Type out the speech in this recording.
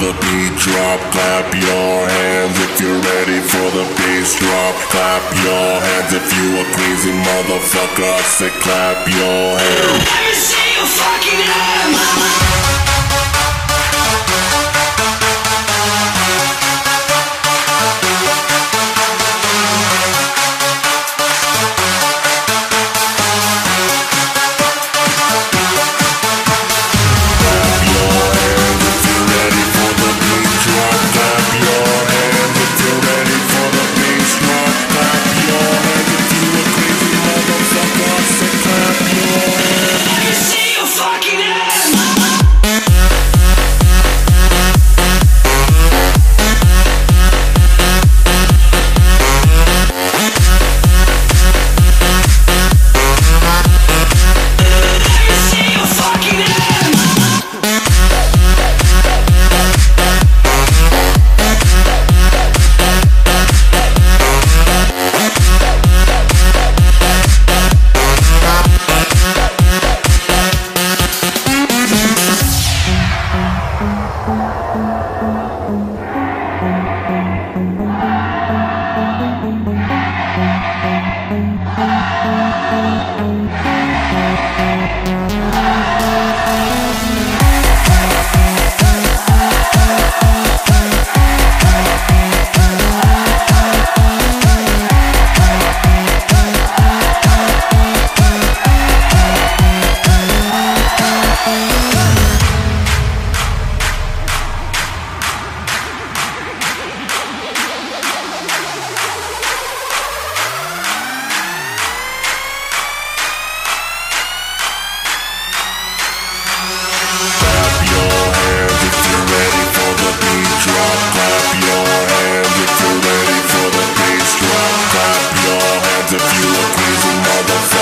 the beat drop. Clap your hands if you're ready for the bass drop. Clap your hands if you a crazy motherfucker. I clap your hands. Let me see your fucking hands. Thank you. Crazy motherfucker